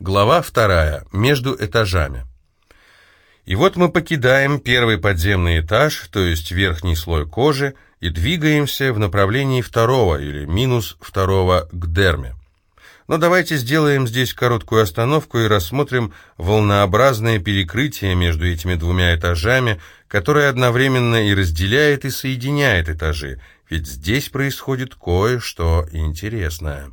Глава вторая. Между этажами. И вот мы покидаем первый подземный этаж, то есть верхний слой кожи, и двигаемся в направлении второго или минус второго к дерме. Но давайте сделаем здесь короткую остановку и рассмотрим волнообразное перекрытие между этими двумя этажами, которое одновременно и разделяет, и соединяет этажи, ведь здесь происходит кое-что интересное.